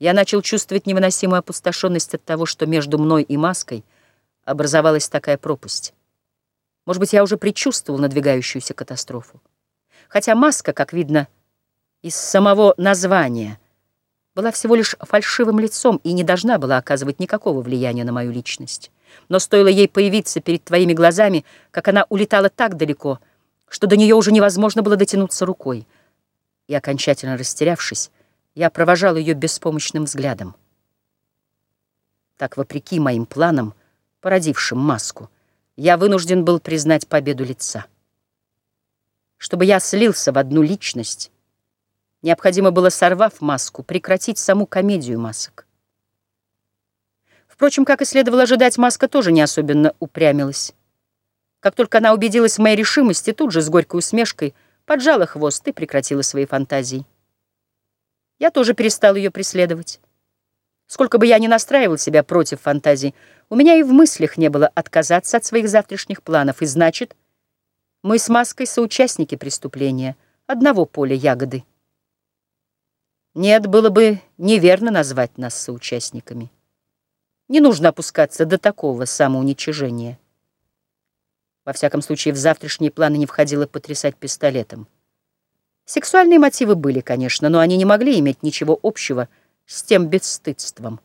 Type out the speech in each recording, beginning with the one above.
Я начал чувствовать невыносимую опустошенность от того, что между мной и маской образовалась такая пропасть. Может быть, я уже предчувствовал надвигающуюся катастрофу. Хотя маска, как видно из самого названия, была всего лишь фальшивым лицом и не должна была оказывать никакого влияния на мою личность. Но стоило ей появиться перед твоими глазами, как она улетала так далеко, что до нее уже невозможно было дотянуться рукой. И, окончательно растерявшись, я провожал ее беспомощным взглядом. Так, вопреки моим планам, породившим маску, я вынужден был признать победу лица. Чтобы я слился в одну личность, необходимо было, сорвав маску, прекратить саму комедию масок. Впрочем, как и следовало ожидать, маска тоже не особенно упрямилась. Как только она убедилась в моей решимости, тут же с горькой усмешкой поджала хвост и прекратила свои фантазии. Я тоже перестал ее преследовать. Сколько бы я ни настраивал себя против фантазий, у меня и в мыслях не было отказаться от своих завтрашних планов, и значит, мы с Маской соучастники преступления, одного поля ягоды. Нет, было бы неверно назвать нас соучастниками. Не нужно опускаться до такого самоуничижения. Во всяком случае, в завтрашние планы не входило потрясать пистолетом. Сексуальные мотивы были, конечно, но они не могли иметь ничего общего с тем бесстыдством.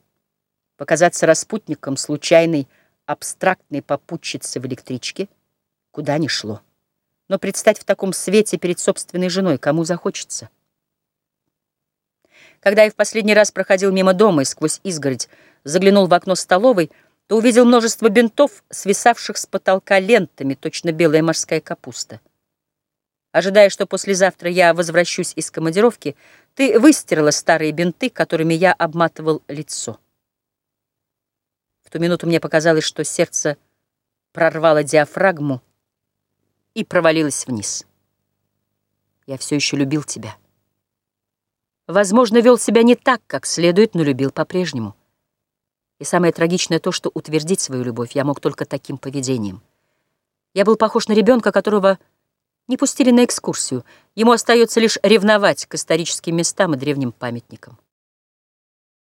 Показаться распутником случайной, абстрактной попутчицы в электричке куда ни шло. Но предстать в таком свете перед собственной женой кому захочется? Когда я в последний раз проходил мимо дома и сквозь изгородь заглянул в окно столовой, то увидел множество бинтов, свисавших с потолка лентами, точно белая морская капуста. Ожидая, что послезавтра я возвращусь из командировки, ты выстирала старые бинты, которыми я обматывал лицо. В ту минуту мне показалось, что сердце прорвало диафрагму и провалилось вниз. Я все еще любил тебя. Возможно, вел себя не так, как следует, но любил по-прежнему. И самое трагичное то, что утвердить свою любовь я мог только таким поведением. Я был похож на ребенка, которого не пустили на экскурсию. Ему остается лишь ревновать к историческим местам и древним памятникам.